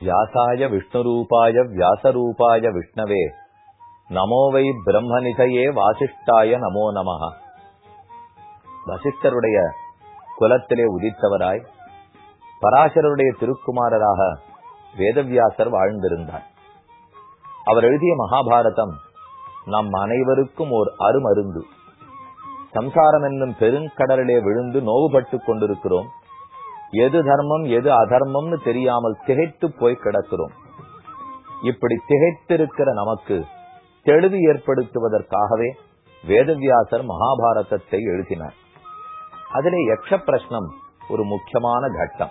வியாசாய விஷ்ணுரூபாய வியாசரூபாய விஷ்ணவே. நமோ வை பிரம்மநிதையே வாசிஷ்டாய நமோ நமஹ. வசிஷ்டருடைய குலத்திலே உதித்தவராய் பராசரருடைய திருக்குமாரராக வேதவியாசர் வாழ்ந்திருந்தார். அவர் எழுதிய மகாபாரதம் நம் அனைவருக்கும் ஓர் அருமருந்து. சம்சாரம் என்னும் பெருங்கடலிலே விழுந்து நோவுபட்டுக் கொண்டிருக்கிறோம். எது தர்மம் எது அதர்மம்னு தெரியாமல் திகைத்து போய் கிடக்கிறோம். இப்படி திகைத்திருக்கிற நமக்கு தெளிவு ஏற்படுத்துவதற்காகவே வேதவியாசர் மகாபாரதத்தை எழுதினார். அதிலே யக்ஷ பிரஷ்னம் ஒரு முக்கியமான கட்டம்.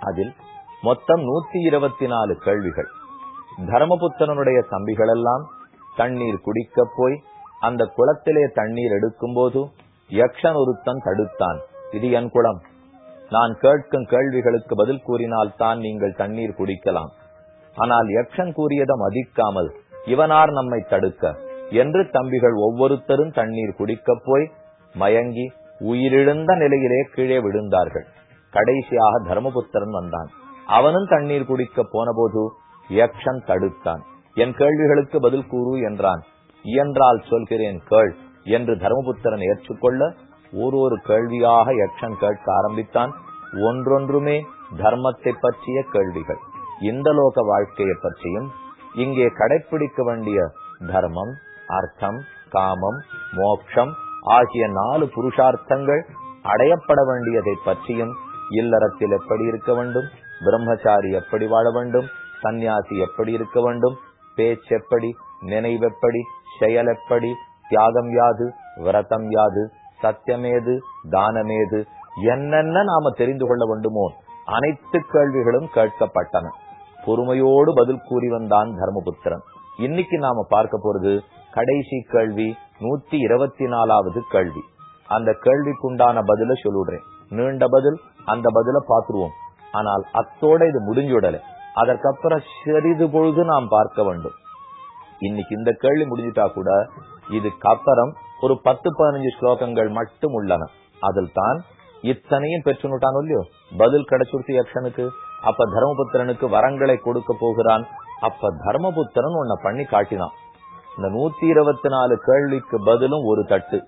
அதில் மொத்தம் நூத்தி இருபத்தி நாலு கேள்விகள். தர்மபுத்தனுடைய தம்பிகளெல்லாம் தண்ணீர் குடிக்க போய் அந்த குளத்திலே தண்ணீர் எடுக்கும் போது யக்ஷன் ஒருத்தன் தடுத்தான். இது என் குளம். நான் கேட்கும் கேள்விகளுக்கு பதில் கூறினால் தான் நீங்கள் தண்ணீர் குடிக்கலாம். ஆனால் யக்ஷன் கூறியதை மதிக்காமல் இவனார் நம்மை தடுக்க என்று தம்பிகள் ஒவ்வொருத்தரும் தண்ணீர் குடிக்கப் போய் மயங்கி உயிரிழந்த நிலையிலே கீழே விழுந்தார்கள். கடைசியாக தர்மபுத்திரன் வந்தான். அவனும் தண்ணீர் குடிக்க போனபோது யக்ஷன் தடுத்தான். என் கேள்விகளுக்கு பதில் கூறு என்றான். இயன்றால் சொல்கிறேன் கேள் என்று தர்மபுத்திரன் ஏற்றுக்கொள்ள ஒரு ஒரு கேள்வியாக யக்ஷன் கேட்க ஆரம்பித்தான். ஒன்றொன்றுமே தர்மத்தை பற்றிய கேள்விகள். இந்த லோக வாழ்க்கையை பற்றியும் இங்கே கடைபிடிக்க வேண்டிய தர்மம் அர்த்தம் காமம் மோட்சம் ஆகிய நாலு புருஷார்த்தங்கள் அடையப்பட வேண்டியதை பற்றியும் இல்லறத்தில் எப்படி இருக்க வேண்டும் பிரம்மச்சாரி எப்படி வாழ வேண்டும் சந்நியாசி எப்படி இருக்க வேண்டும் பேச்செப்படி நினைவெப்படி செயல் எப்படி தியாகம் யாது விரதம் யாது சத்தியமேது தானமேது என்னென்ன நாம தெரிந்து கொள்ள வேண்டுமோ அனைத்து கேள்விகளும் கேட்கப்பட்டன. பொறுமையோடு பதில் கூறி வந்தான் தர்மபுத்திரன். இன்னைக்கு நாம பார்க்க போறது கடைசி கேள்வி நூத்தி இருபத்தி நாலாவது கேள்வி. அந்த கேள்விக்குண்டான பதில சொல்லுடுறேன் நீண்ட பதில் அந்த பதில பாத்துருவோம் ஆனால் அத்தோட இது முடிஞ்சுடல அதற்கப்புறம் சிறிது பொழுது நாம் பார்க்க வேண்டும். இன்னைக்கு இந்த கேள்வி முடிஞ்சிட்டா கூட இதுக்கப்புறம் ஒரு பத்து பதினஞ்சு ஸ்லோகங்கள் மட்டும் உள்ளன. அதில் தான் இத்தனையும் பெற்றுனுட்டானோ இல்லையோ? பதில் கிடைச்சுடுத்து யக்ஷனுக்கு. அப்ப தர்மபுத்திரனுக்கு வரங்களை கொடுக்க போகிறான். அப்ப தர்மபுத்திரன் உன்னை பண்ணி காட்டினான். இந்த நூத்தி இருபத்தி நாலு கேள்விக்கு பதிலும் ஒரு தட்டு.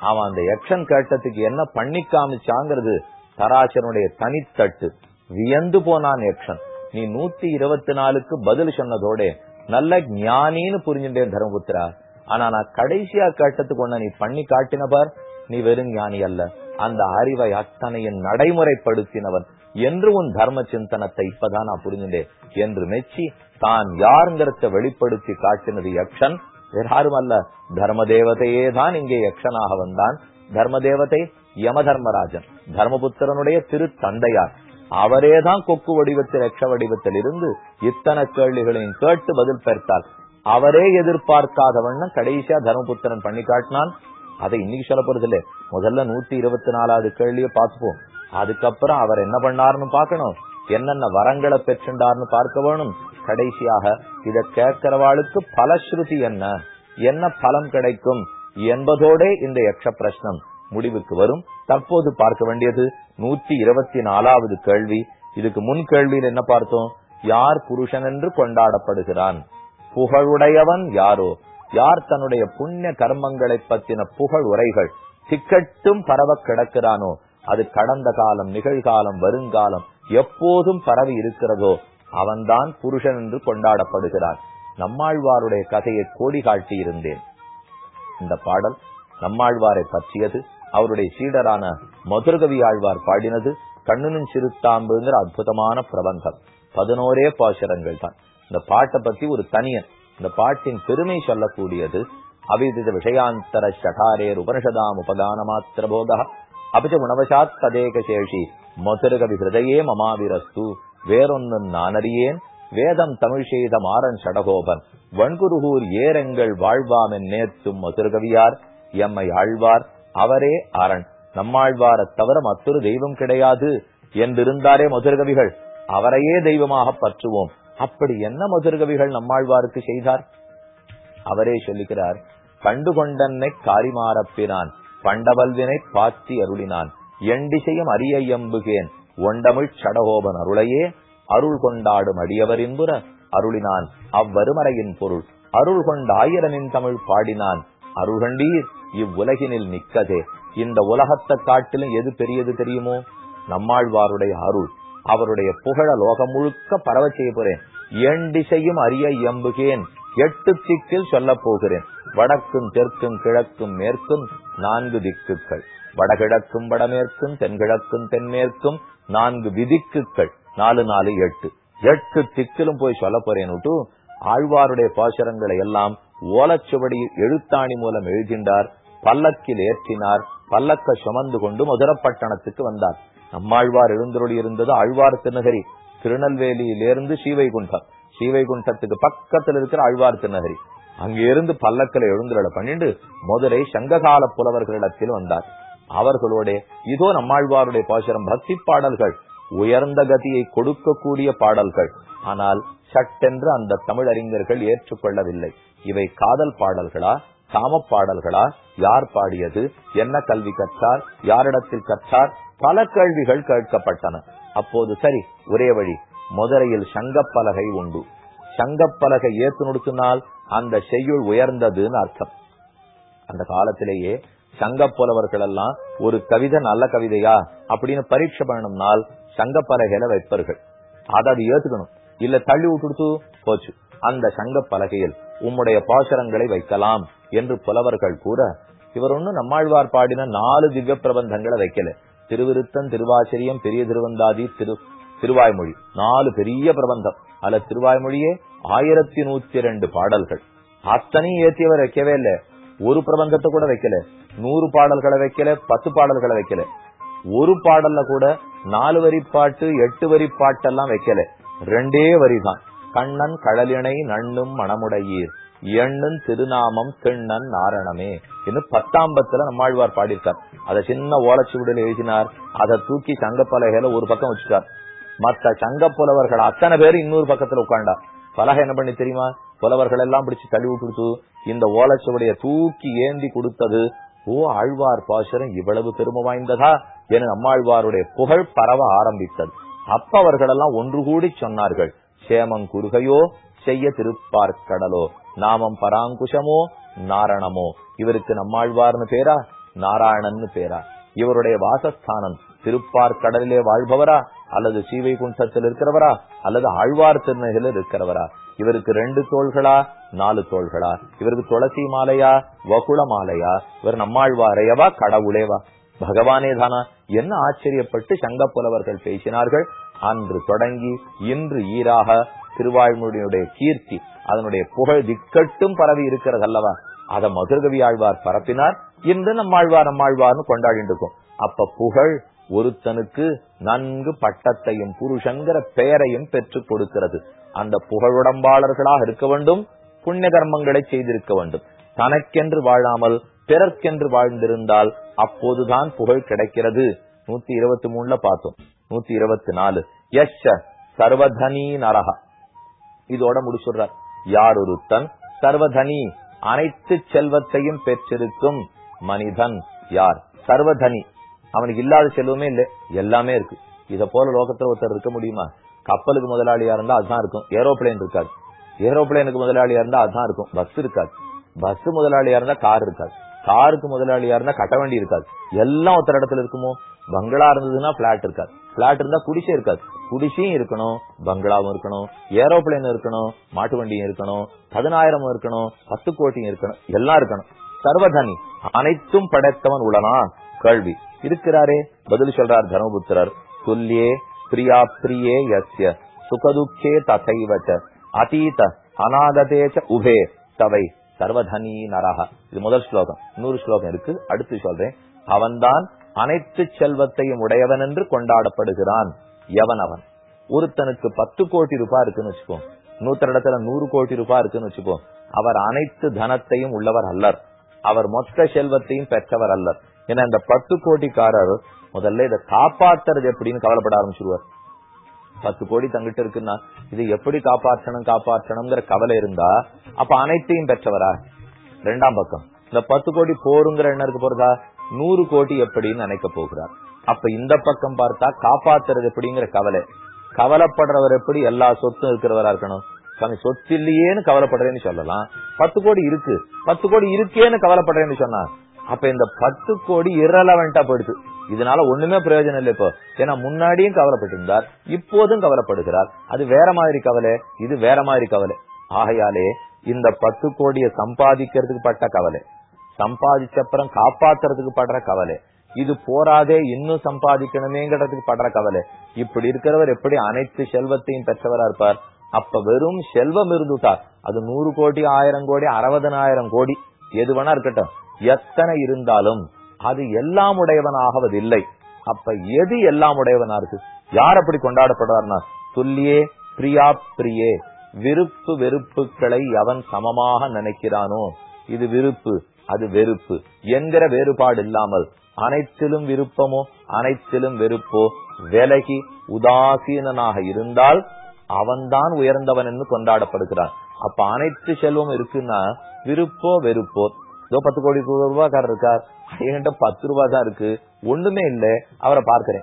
அவன் அந்த யக்ஷன் கேட்டதுக்கு என்ன பண்ணி காமிச்சாங்கிறது தராசனுடைய தனித்தட்டு. வியந்து போனான் யக்ஷன். நீ நூத்தி இருபத்தி நாலுக்கு பதில் சொன்னதோட நல்ல ஞானின்னு புரிஞ்சுட்டேன் தர்மபுத்திரா. ஆனா நான் கடைசியா கேட்டதுக்கு ஒண்ணு நீ பண்ணி காட்டின பார் நீ வெறும் ஞானி அல்ல. அந்த அறிவை அத்தனையும் நடைமுறைப்படுத்தினவன் என்று உன் தர்ம சிந்தனத்தை இப்பதான் நான் புரிஞ்சுட்டேன். என்று மெச்சி தான் யாருங்கிறத வெளிப்படுத்தி காட்டினது யக்ஷன். வேற யாரும் அல்ல தர்ம தேவதையே தான் இங்கே யக்ஷனாக வந்தான். தர்ம தேவதை யம தர்மராஜன் தர்மபுத்திரனுடைய திரு தந்தையார் அவரேதான் கொக்கு வடிவத்தில் யக்ஷ வடிவத்தில் இருந்து இத்தனை கேள்விகளையும் கேட்டு பதில் பெற்றால் அவரே எதிர்பார்க்காத வண்ணம் கடைசியா தர்மபுத்திரன் பண்ணி காட்டினான். அதை இன்னைக்கு சொல்ல போறது இல்ல. முதல்ல நூத்தி இருபத்தி நாலாவது கேள்விய பார்த்துப்போம். அதுக்கப்புறம் அவர் என்ன பண்ணாருன்னு பாக்கணும் என்னென்ன வரங்களை பெற்றுண்டார்னு பார்க்க வேணும். கடைசியாக இத கேட்கிறவாளுக்கு பலஸ்ருதி என்ன? என்ன பலம் கிடைக்கும்? என்பதோட இந்த யக்ஷ பிரஷ்னம் முடிவுக்கு வரும். தற்போது பார்க்க வேண்டியது நூத்தி இருபத்தி நாலாவது கேள்வி. இதுக்கு முன் கேள்வியில் என்ன பார்த்தோம்? யார் புருஷன் என்று கொண்டாடப்படுகிறான்? புகழுடையவன் யாரோ? யார் தன்னுடைய புண்ணிய கர்மங்களை பத்தின புகழ் உரைகள்? திக்கட்டும் பரவ கிடக்கிறானோ? அது கடந்த காலம் நிகழ்காலம் வருங்காலம் எப்போதும் பரவி இருக்கிறதோ அவன்தான் புருஷன் என்று கொண்டாடப்படுகிறான். நம்மாழ்வாருடைய கதையை கோடி காட்டியிருந்தேன் இந்த பாடல் நம்மாழ்வாரை பற்றியது. அவருடைய சீடரான மதுரகவி ஆழ்வார் பாடினது கண்ணுனும் சிறுத்தாம்புங்கிற அற்புதமான பிரபந்தம். பதினோரே பாசுரங்கள் தான் இந்த பாட்டை பத்தி ஒரு தனியன் இந்த பாட்டின் பெருமை சொல்லக்கூடியது அவிதித விஷயாந்தர சகாரேர் உபனிஷதாம் உபதான மாத்திர போதா. அபிச்ச உணவசாத் ததேக சேஷி மதுரகவி ஹிருதயே மமாவிரஸ்து வேறொன்னு நானறியேன் வேதம் தமிழ் செய்த மாறன் சடகோபன் வன்குருகூர் ஏரெங்கள் வாழ்வாமென் நேர்த்தும் மதுரகவியார் எம்மை ஆழ்வார் அவரே அரண். நம்மாழ்வாரத் தவிர மற்றொரு தெய்வம் கிடையாது என்றிருந்தாரே மதுரகவிகள். அவரையே தெய்வமாக பற்றுவோம். அப்படி என்ன மதுர்கவிகள் நம்மாழ்வாருக்கு செய்தார்? அவரே சொல்லுகிறார் கண்டு கொண்டன்னை காரிமாறப்பினான் பண்டவல்வினை பாத்தி அருளினான் எண்டிசையும் அரிய எம்புகேன் ஒண்டமிழ் சடகோபன் அருளையே அருள் கொண்டாடும் அடியவர் என்புற அருளினான் அவ்வருமறையின் பொருள் அருள் கொண்ட ஆயிரனின் தமிழ் பாடினான் அருள்கண்டீர் இவ்வுலகினில் மிக்கதே இந்த உலகத்தை காட்டிலும் எது பெரியது தெரியுமோ? நம்மாழ்வாருடைய அருள் அவருடைய புகழ லோகம் முழுக்க பரவ செய்ய போறேன். என் திசையும் அறிய இயம்புகேன். எட்டு திக்கில் சொல்ல போகிறேன். வடக்கும் தெற்கும் கிழக்கும் மேற்கும் நான்கு திக்குகள். வடகிழக்கும் வடமேற்கும் தென்கிழக்கும் தென்மேற்கும் நான்கு விதிக்குகள். நாலு நாலு எட்டு. எட்டு திக்கிலும் போய் சொல்ல போறேன்னுட்டு ஆழ்வாருடைய பாசுரங்களை எல்லாம் ஓலச்சுவடி எழுத்தாணி மூலம் எழுதின்றார் பல்லக்கில் ஏற்றினார். பல்லக்க சுமந்து கொண்டு மதுரப்பட்டணத்துக்கு வந்தார். நம்மாழ்வார் எழுந்தருளி இருந்தது ஆழ்வார் திருநகரி. திருநெல்வேலியிலிருந்து ஸ்ரீவைகுண்டம். ஸ்ரீவைகுண்டத்துக்கு பக்கத்தில் இருக்கிற ஆழ்வார் திருநகரி. அங்கிருந்து பல்லக்களை பல்லக்கில் எழுந்துருள பண்ணிட்டு மதுரை சங்ககால புலவர்களிடத்தில் வந்தார். அவர்களோட இதோ நம்மாழ்வாருடைய பாசுரம் பக்தி பாடல்கள் உயர்ந்த கதியை கொடுக்கக்கூடிய பாடல்கள். ஆனால் சட்டென்று அந்த தமிழறிஞர்கள் ஏற்றுக்கொள்ளவில்லை. இவை காதல் பாடல்களா? சாமப்பாடல்களா பாடல்களா யார் பாடியது என்ன கல்வி கற்றார் யாரிடத்தில் கற்றார் பல கேள்விகள் கேட்கப்பட்டன. அப்போது சரி ஒரே வழி மதுரையில் சங்கப்பலகை உண்டு. சங்கப்பலகை ஏத்து நொடுத்தினால் அந்த செய்யுள் உயர்ந்ததுன்னு அர்த்தம். அந்த காலத்திலேயே சங்க புலவர்கள் எல்லாம் ஒரு கவிதை நல்ல கவிதையா? அப்படின்னு பரீட்சை பண்ணணும்னால் சங்கப்பலகையில வைப்பார்கள். அதை அது ஏத்துக்கணும். இல்ல தள்ளி விட்டுடுத்து போச்சு. அந்த சங்க பலகையில் உம்முடைய பாசரங்களை வைக்கலாம். என்று புலவர்கள் கூற இவர் ஒண்ணு நம்மாழ்வார் பாடின நாலு திவ்ய பிரபந்தங்களை வைக்கல. திருவிருத்தம் திருவாச்சரியம் பெரிய திருவந்தாதி திரு திருவாய்மொழி. நாலு பெரிய பிரபந்தம். அல்ல திருவாய்மொழியே ஆயிரத்தி நூத்தி ரெண்டு பாடல்கள். அத்தனையும் ஏத்தியவர் வைக்கவே இல்ல. ஒரு பிரபந்தத்தை கூட வைக்கல. நூறு பாடல்களை வைக்கல பத்து பாடல்களை வைக்கல. ஒரு பாடல்ல கூட நாலு வரி பாட்டு எட்டு வரி பாட்டெல்லாம் வைக்கல. ரெண்டே வரிதான். கண்ணன் கடலினை நண்ணும் மணமுடையீர். எண்ணும் திருநாமம் திண்ணன் நாரணமே என்று பத்தாம்பத்துல நம்மாழ்வார் பாடியிருக்கார். அதை சின்ன ஓலச்சுவடியில் எழுதினார். அதை தூக்கி சங்கப்பலகையில ஒரு பக்கம் வச்சுட்டார். மத்த சங்க புலவர்கள் அத்தனை பேர் இன்னொரு பக்கத்துல உட்காண்டார் பலகை என்ன பண்ணி தெரியுமா? புலவர்கள் எல்லாம் பிடிச்சு தள்ளி விட்டு இந்த ஓலச்சுவடிய தூக்கி ஏந்தி கொடுத்தது ஓ ஆழ்வார் பாசுரம் இவ்வளவு பெருமை வாய்ந்ததா? என நம்மாழ்வாருடைய புகழ் பரவ ஆரம்பித்தது. அப்ப எல்லாம் ஒன்று கூடி சொன்னார்கள் சேமங் குறுகையோ செய்ய திருப்பார் கடலோ நாமம் பராங்குஷமோ நாரணமோ. இவருக்கு நம்மாழ்வார்னு பேரா? நாராயணன்னு பேரா. இவருடைய வாசஸ்தானம் திருப்பார் கடலிலே வாழ்பவரா? அல்லது சீவைகுண்டத்தில் இருக்கிறவரா? அல்லது ஆழ்வார் திருநகையில் இருக்கிறவரா? இவருக்கு ரெண்டு தோள்களா? நாலு தோள்களா? இவருக்கு துளசி மாலையா? வகுள மாலையா? இவர் நம்மாழ்வாரையவா கடவுளேவா பகவானே தானா? என்ன ஆச்சரியப்பட்டு சங்க புலவர்கள் பேசினார்கள்? அன்று தொடங்கி இன்று ஈராக திருவாழ்மொழியுடைய கீர்த்தி அதனுடைய புகழ் திக்கட்டும் பரவி இருக்கிறது அல்லவா? அதை மதுரகவி ஆழ்வார் பரப்பினார். இன்று நம்மாழ்வார் நம்மாழ்வார்னு கொண்டாடிட்டு இருக்கோம். அப்ப புகழ் ஒருத்தனுக்கு நன்கு பட்டத்தையும் புருஷங்கிற பெயரையும் பெற்றுக் கொடுக்கிறது. அந்த புகழுடம்பாளர்களாக இருக்க வேண்டும் புண்ணிய கர்மங்களை செய்திருக்க வேண்டும். தனக்கென்று வாழாமல் பிறர்க்கென்று வாழ்ந்திருந்தால் அப்போதுதான் புகழ் கிடைக்கிறது. நூத்தி இருபத்தி மூணுல பார்த்தோம். நூத்தி இருபத்தி நாலு. யஷ சர்வதனி நரகா இதோட முடிச்சுடுறார். யார் ஒருத்தன்? சர்வதனி. அனைத்து செல்வத்தையும் பெற்றிருக்கும் மனிதன் யார்? சர்வதனி. அவனுக்கு இல்லாத செல்வமே இல்ல. எல்லாமே இருக்கு. இத போல லோகத்துல ஒருத்தர் இருக்க முடியுமா? கப்பலுக்கு முதலாளியா இருந்தா அதுதான் இருக்கும். ஏரோப்ளேன் இருக்காது. ஏரோப்ளேனுக்கு முதலாளியா இருந்தா அதுதான் இருக்கும். பஸ் இருக்காது. பஸ் முதலாளியா இருந்தா கார் இருக்காது. காருக்கு முதலாளியா இருந்தா கட்ட வண்டி இருக்காது. எல்லாம் ஒருத்தர் இடத்துல இருக்குமோ? பங்களா இருந்ததுன்னா பிளாட் இருக்காது. பிளாட் இருந்தா குடிசை இருக்காது. குடிசையும் இருக்கணும் பங்களாவும் இருக்கணும் ஏரோப்ளேன் இருக்கணும் மாட்டு வண்டியும் இருக்கணும் பதினாயிரம் இருக்கணும் பத்து கோட்டியும் இருக்கணும் எல்லாம் இருக்கணும். சர்வதனி அனைத்தும் படைத்தவன் உடனா கேள்வி. இருக்கிறாரே பதில் சொல்றார் தர்மபுத்திரர். துல்லியே பிரியா பிரியே யஸ்ய. சுகதுக்கே தசைவச்ச அதீத அநாகதேச்ச உபே. தவை. சர்வதனி நரக இது முதல் ஸ்லோகம். நூறு ஸ்லோகம் இருக்கு. அடுத்து சொல்றேன். அவன்தான் அனைத்து செல்வத்தையும் உடையவன் என்று கொண்டாடப்படுகிறான். எவன் அவன்? ஒருத்தனுக்கு பத்து கோடி ரூபாய் இருக்குன்னு வச்சுக்கோ. நூத்தர இடத்துல நூறு கோடி ரூபாய் இருக்குன்னு வச்சுக்கோ. அவர் அனைத்து தனத்தையும் உள்ளவர் அல்லர். அவர் மொத்த செல்வத்தையும் பெற்றவர் அல்லர். ஏன்னா இந்த பத்து கோடிக்காரர் முதல்ல இதை காப்பாத்துறது எப்படின்னு கவலைப்பட ஆரம்பிச்சிருவார். பத்து கோடி தங்கிட்டு இருக்குன்னா இது எப்படி காப்பாற்றணும் காப்பாற்றணுங்கிற கவலை இருந்தா அப்ப அனைத்தையும் பெற்றவரா? ரெண்டாம் பக்கம். இந்த பத்து கோடி போருங்கிற எண்ணம் இருக்கு போறதா? நூறு கோடி எப்படின்னு நினைக்க போகிறார். அப்ப இந்த பக்கம் பார்த்தா காப்பாத்துறது எப்படிங்கிற கவலை. கவலைப்படுறவர் எப்படி எல்லா சொத்தும் இருக்கிறவரா இருக்கணும்? சாமி சொத்து இல்லையேன்னு கவலைப்படுறேன்னு சொல்லலாம். பத்து கோடி இருக்கு. பத்து கோடி இருக்கேன்னு கவலைப்படுறேன்னு சொன்னா அப்ப இந்த பத்து கோடி இரலவெண்டா போயிடுது. இதனால ஒண்ணுமே பிரயோஜனம் இல்லை இப்போ. ஏன்னா முன்னாடியும் கவலைப்பட்டிருந்தார் இப்போதும் கவலைப்படுகிறார். அது வேற மாதிரி கவலை இது வேற மாதிரி கவலை. ஆகையாலே இந்த பத்து கோடியை சம்பாதிக்கிறதுக்கு பட்ட கவலை. சம்பாதிச்சப்புறம் காப்பாத்துறதுக்கு படுற கவலை. இது போராதே இன்னும் சம்பாதிக்கணுமேங்கிறதுக்கு படுற கவலை. இப்படி இருக்கிறவர் எப்படி அனைத்து செல்வத்தையும் பெற்றவரா இருப்பார்? அப்ப வெறும் செல்வம் இருந்துட்டார் அது நூறு கோடி ஆயிரம் கோடி அறுபதனாயிரம் கோடி எது வேணா இருக்கட்டும். எத்தனை இருந்தாலும் அது எல்லாம் உடையவனாகவதில்லை. அப்ப எது எல்லாம் உடையவனா இருக்கு? யார் அப்படி கொண்டாடப்படுவார்னா? துல்லியே பிரியா பிரியே. விருப்பு வெறுப்புகளை அவன் சமமாக நினைக்கிறானோ இது விருப்பு அது வெறுப்பு. என்கிற வேறுபாடு இல்லாமல் அனைத்திலும் விருப்பமோ அனைத்திலும் வெறுப்போ விலகி உதாசீனனாக இருந்தால் அவன்தான் உயர்ந்தவன் என்று கொண்டாடப்படுகிறான். அப்ப அனைத்து செல்வம் இருக்குன்னா விருப்போ வெறுப்போ. ஏதோ பத்து கோடி ரூபாய்க்காரர் இருக்கார். என்கிட்ட பத்து ரூபாய் தான் இருக்கு. ஒண்ணுமே இல்ல. அவரை பார்க்கிறேன்.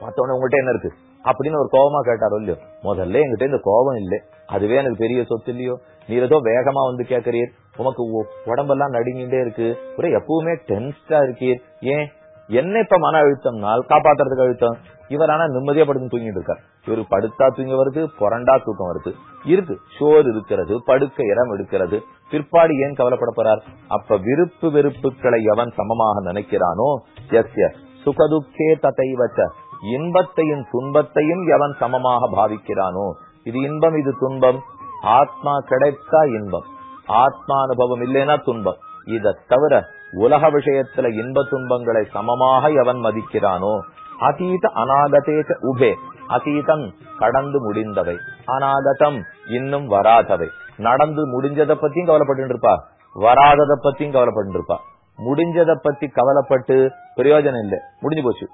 மத்தவன உங்ககிட்ட என்ன இருக்கு? அப்படின்னு ஒரு கோபமா கேட்டாரோ இல்லையோ முதல்ல எங்கிட்ட இந்த கோபம் இல்லை. அதுவே எனக்கு பெரிய சொத்து இல்லையோ. நீ ஏதோ வேகமா வந்து கேட்கிறீர். உமக்கு உடம்பெல்லாம் நடுங்கிட்டே இருக்கு. ஒரே எப்பவுமே டென்ஸ்டா இருக்கீர். ஏன்? என்ன இப்ப மன அழுத்தம்னால் காப்பாத்துறதுக்கு அழுத்தம். இவர் ஆனா நிம்மதியா படுத்து தூங்கிட்டு இருக்கார். இவரு படுத்தா தூங்கி வருது புரண்டா தூக்கம் வருது. இருக்கு சோறு இருக்கிறது படுக்க இடம் எடுக்கிறது. பிற்பாடு ஏன் கவலைப்பட போறார்? அப்ப விருப்பு வெறுப்புகளை எவன் சமமாக நினைக்கிறானோ? எஸ்ய சுகதுக்கே தட்டை வச்ச இன்பத்தையும் துன்பத்தையும் எவன் சமமாக பாவிக்கிறானோ? இது இன்பம் இது துன்பம். ஆத்மா கிடைத்தா இன்பம். ஆத்மா அனுபவம் இல்லைன்னா துன்பம். இதை தவிர உலக விஷயத்துல இன்ப துன்பங்களை சமமாக எவன் மதிக்கிறானோ? அதீத அநாகதேச உபே. அதீதம் கடந்து முடிந்தவை. அநாகதம் இன்னும் வராதவை. நடந்து முடிஞ்சதை பத்தியும் கவலைப்பட்டு இருப்பா வராததை பத்தியும் கவலைப்பட்டு இருப்பா முடிஞ்சதை பத்தி கவலைப்பட்டு பிரயோஜனம் இல்லை. முடிஞ்சு போச்சு.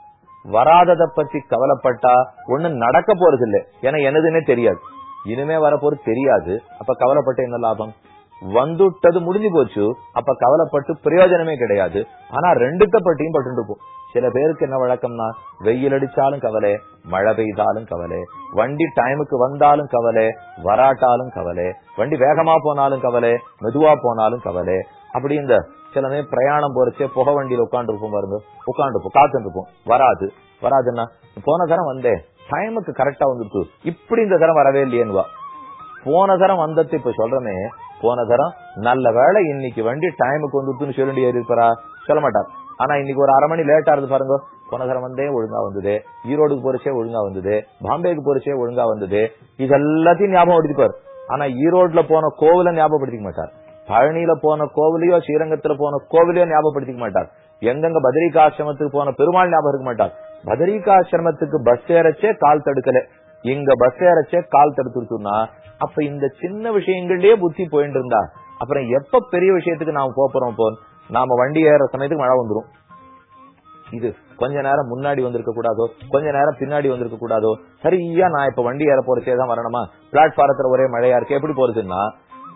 வராததை பத்தி கவலைப்பட்டா ஒண்ணு நடக்க போறது இல்லை ஏன்னா எனதுன்னே தெரியாது. இனிமே வரப்போறது தெரியாது. அப்ப கவலைப்பட்ட என்ன லாபம்? வந்துட்டது முடிஞ்சு போச்சு. அப்ப கவலைப்பட்டு பிரயோஜனமே கிடையாது. ஆனா ரெண்டுத்த பட்டியும் பட்டு சில பேருக்கு என்ன வழக்கம்னா வெயில் அடிச்சாலும் கவலை மழை பெய்தாலும் கவலை வண்டி டைமுக்கு வந்தாலும் கவலை வராட்டாலும் கவலை வண்டி வேகமா போனாலும் கவலை மெதுவா போனாலும் கவலை அப்படி இந்த சில நேரம் பிரயாணம் போறச்சே புகை வண்டியில உட்காந்து இருப்போம் பாருங்க. உட்காந்து இருப்போம் காத்து வராது. வராதுன்னா போன தரம் வந்தேன் டைமுக்கு கரெக்டா வந்துருக்கு இப்படி இந்த தரம் வரவே இல்லையேன்னுவா. போன தரம் வந்தது இப்ப சொல்றமே போன தரம் நல்ல வேலை இன்னைக்கு வண்டி டைமுக்கு வந்துருக்குன்னு சொல்லி ஏறி இருப்பாரா சொல்ல மாட்டார். ஆனா இன்னைக்கு ஒரு அரை மணி லேட்டா இருந்து பாருங்க. போன தரம் வந்தே ஒழுங்கா வந்தது. ஈரோடுக்கு போறச்சே ஒழுங்கா வந்தது. பாம்பேக்கு போறச்சே ஒழுங்கா வந்தது. இது எல்லாத்தையும் ஞாபகம் எடுத்துப்பார் ஆனா ஈரோட்ல போன கோவில ஞாபகப்படுத்திக்க மாட்டார். பழனியில போன கோவிலையோ ஸ்ரீரங்கத்துல போன கோவிலையோ ஞாபகப்படுத்திக்க மாட்டார். எங்கெங்க பதிரிகாசிரமத்துக்கு போன பெருமாள் ஞாபகம் இருக்க மாட்டார். பதரிகாசிரமத்துக்கு பஸ் ஏறச்சே கால் தடுக்கல. இங்க பஸ் ஏறச்சே கால் தடுத்துருச்சுன்னா அப்ப இந்த சின்ன விஷயங்கள்லயே புத்தி போயிட்டு இருந்தா. அப்புறம் எப்ப பெரிய விஷயத்துக்கு நாம போறோம் போ நாம வண்டி ஏற சமயத்துக்கு மழை வந்துரும். இது கொஞ்ச நேரம் முன்னாடி வந்திருக்க கூடாதோ? கொஞ்ச நேரம் பின்னாடி வந்திருக்க கூடாதோ? சரியா நான் இப்ப வண்டி ஏற போறச்சே தான் வரணுமா? பிளாட்பாரத்துல ஒரே மழையா இருக்கு எப்படி போறதுன்னா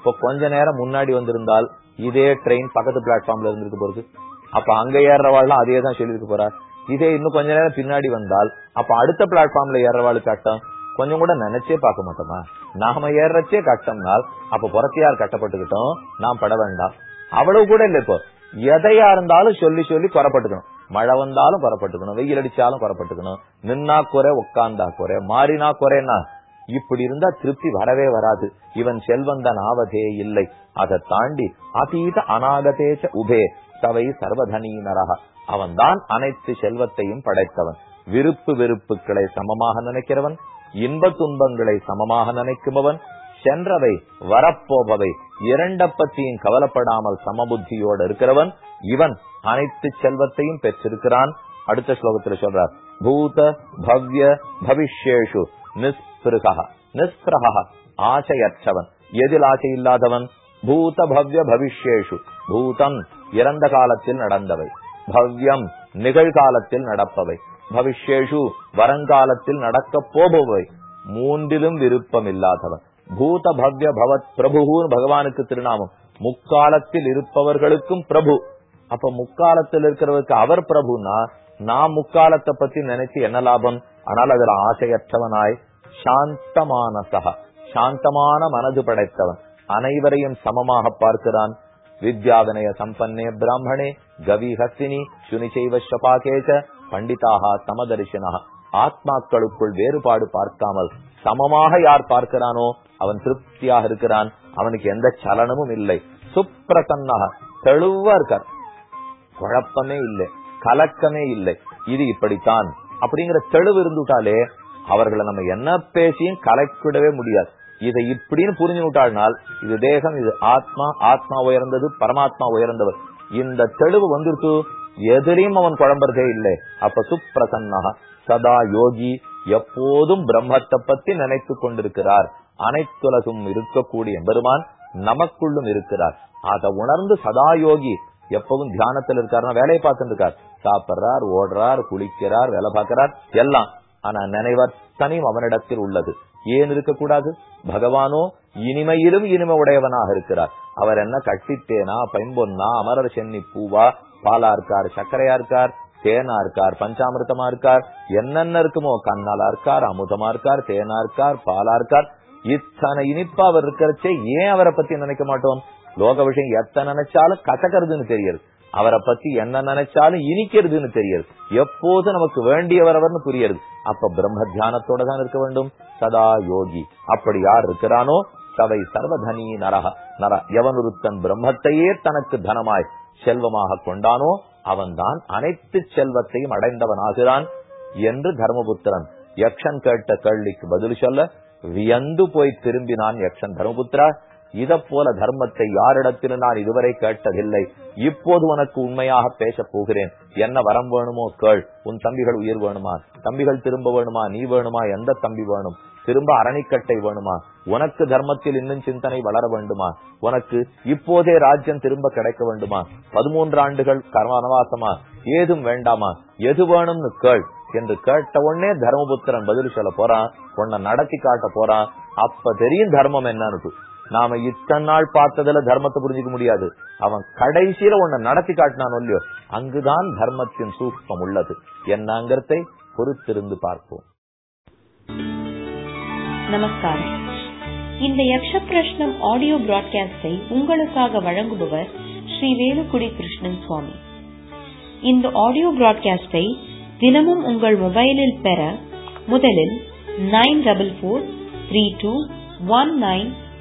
இப்ப கொஞ்ச நேரம் முன்னாடி வந்திருந்தால் இதே ட்ரெயின் பக்கத்து பிளாட்ஃபார்ம்ல இருந்திருக்கு போறது. அப்ப அங்க ஏறவாள்லாம் அதே தான் சொல்லியிருக்க போறா. இதே இன்னும் கொஞ்ச நேரம் பின்னாடி வந்தால் அப்ப அடுத்த பிளாட்ஃபார்ம்ல ஏறவாள் கட்டம் கொஞ்சம் கூட நினைச்சே பார்க்க மாட்டோமா? நாம ஏறச்சே கட்டம்னால் அப்ப புறத்தையார் கட்டப்பட்டுக்கிட்டோம் நாம் பட வேண்டாம். அவ்வளவு கூட இல்ல இப்போ. எதையா இருந்தாலும் சொல்லி சொல்லி குறப்பட்டுக்கணும் மழை வந்தாலும் குறப்பட்டுக்கணும் வெயில் அடிச்சாலும் குறப்பட்டுக்கணும் நின்னா குறை உட்கார்ந்தா குறை. மாறினா குறைனா இப்படி இருந்தா திருப்தி வரவே வராது. இவன் செல்வந்தன் ஆவதே இல்லை. அதை தாண்டி அதீத அநாகதேச்ச உபே தவை சர்வதனீனரக. அவன்தான் அனைத்து செல்வத்தையும் படைத்தவன். விருப்பு வெறுப்புகளை சமமாக நினைக்கிறவன் இன்ப துன்பங்களை சமமாக நினைக்குபவன் சென்றவை வரப்போபவை இரண்ட பத்தியும் கவலைப்படாமல் சமபுத்தியோடு இருக்கிறவன் இவன் அனைத்து செல்வத்தையும் பெற்றிருக்கிறான். அடுத்த ஸ்லோகத்தில் சொல்றார் பூத பவ்ய பவிஷ்யேஷு நிஸ்பிருகா நிஸ்பிரகா ஆசையற்றவன். எதில் ஆசை இல்லாதவன் பூத பவ்ய பவிஷ்யேஷு. பூதம் இறந்த காலத்தில் நடந்தவை. பவ்யம் நிகழ்காலத்தில் நடப்பவை. பவிஷ்யேஷு வருங்காலத்தில் நடக்க போபவை. மூன்றிலும் விருப்பம் இல்லாதவன் பூத பவ்ய பவத் பிரபுன்னு பகவானுக்கு திருநாமம். முக்காலத்தில் இருப்பவர்களுக்கும் பிரபு. அப்ப முக்காலத்தில் இருக்கிறவருக்கு அவர் பிரபுனா நான் முக்காலத்தை பத்தி நினைச்சு என்ன லாபம்? ஆனால் அதுல ஆசையற்றவனாய் சாந்தமானசக சாந்தமான மனது படைத்தவன். அனைவரையும் சமமாக பார்க்கிறான். வித்யாவினய சம்பன்னே பிராமணே கவி ஹஸ்தினி சுனிச்சைவ ஷபாகேச்ச பண்டிதாக சமதரிசனாக ஆத்மாக்களுக்குள் வேறுபாடு பார்க்காமல் சமமாக யார் பார்க்கிறானோ அவன் திருப்தியாக இருக்கிறான். அவனுக்கு எந்த சலனமும் இல்லை. சுப்பிரசன்னாக தெளிவா இருக்கார். குழப்பமே இல்லை கலக்கமே இல்லை. இது இப்படித்தான். அப்படிங்கிற தெளிவு இருந்துட்டாலே அவர்களை நம்ம என்ன பேசியும் கலக்கிடவே முடியாது. இதை இப்படின்னு புரிஞ்சு விட்டாள்னால் இது தேகம் இது ஆத்மா ஆத்மா உயர்ந்தது பரமாத்மா உயர்ந்தவர். இந்த தெளிவு வந்துருத்து எதிரையும் அவன் குழம்புறதே இல்லை. அப்ப சுப்பிரசன்னா சதா யோகி எப்போதும் பிரம்மத்தை பத்தி நினைத்து கொண்டிருக்கிறார். அனைத்துலகும் இருக்கக்கூடிய பெருமான் நமக்குள்ளும் இருக்கிறார். அதை உணர்ந்து சதா யோகி எப்பவும் தியானத்தில் இருக்காருன்னா வேலையை பார்த்துட்டு இருக்கார். சாப்பிடுறார் ஓடுறார் குளிக்கிறார் வேலை பார்க்கிறார் எல்லாம். ஆனா நினைவத்தனையும் அவனிடத்தில் உள்ளது. ஏன் இருக்கக்கூடாது? பகவானோ இனிமையிலும் இனிமை உடையவனாக இருக்கிறார். அவர் என்ன கட்டித்தேனா பைம்பொன்னா அமரர் சென்னி பூவா பாலா இருக்கார் சர்க்கரையா இருக்கார் தேனா இருக்கார் பஞ்சாமிர்தமா இருக்கார் என்னென்ன இருக்குமோ கண்ணாலா இருக்கார் அமுதமா இருக்கார் தேனா இருக்கார் பாலா இருக்கார். இத்தனை இனிப்பா அவர் இருக்கிறச்சே ஏன் அவரை பத்தி நினைக்க மாட்டோம்? லோக விஷயம் எத்தனை நினைச்சாலும் கசக்கிறதுன்னு தெரியுது. அவரை பத்தி என்ன நினைச்சாலும் இனிக்கிறதுன்னு தெரியாது. எப்போது நமக்கு வேண்டியவரவர்னு புரியுது அப்ப பிரம்ம தியானத்தோட தான் இருக்க வேண்டும். சதா யோகி. அப்படி யார் இருக்கிறானோ? சவை சர்வதனி நரக நர எவனுருத்தன் பிரம்மத்தையே தனக்கு தனமாய் செல்வமாக கொண்டானோ அவன்தான் அனைத்து செல்வத்தையும் அடைந்தவனாகிறான் என்று தர்மபுத்திரன் யக்ஷன் கேட்ட கேள்விக்கு பதில் சொல்ல வியந்து போய் திரும்பினான் யக்ஷன் தர்மபுத்திரா. இத போல தர்மத்தை யாரிடத்திலும் நான் இதுவரை கேட்டதில்லை. இப்போது உனக்கு உண்மையாக பேச போகிறேன். என்ன வரம் வேணுமோ கேள். உன் தம்பிகள் உயிர் வேணுமா? தம்பிகள் திரும்ப வேணுமா? நீ வேணுமா? எந்த தம்பி வேணும்? திரும்ப அரணிக்கட்டை வேணுமா? உனக்கு தர்மத்தில் இன்னும் சிந்தனை வளர வேண்டுமா? உனக்கு இப்போதே ராஜ்யம் திரும்ப கிடைக்க வேண்டுமா? பதிமூன்று ஆண்டுகள் கர்மவனவாசமா ஏதும் வேண்டாமா? எது வேணும்னு கேள் என்று கேட்ட உடனே தர்மபுத்திரன் பதில் சொல்ல போறான். உன்னை நடத்தி காட்ட போறான். அப்ப தெரியும் தர்மம் என்னன்னு. நாம இத்தனை நாள் பார்த்ததுல தர்மத்தை புரிஞ்சுக்க முடியாது. அவன் கடைசியில உன்னை நடத்தி காட்டினான் இல்லையோ அங்குதான் தர்மத்தின் சூக்மம் உள்ளது. என்னங்கிறதை பொறுத்திருந்து பார்ப்போம். நமஸ்காரம். இந்த யக்ஷ பிரஷ்னம் ஆடியோ பிராட்காஸ்டை உங்களுக்காக வழங்குபவர் ஸ்ரீ வேலுக்குடி கிருஷ்ணன் சுவாமி. இந்த ஆடியோ பிராட்காஸ்டை தினமும் உங்கள் மொபைலில் பெற முதலில் nine double four three two one nine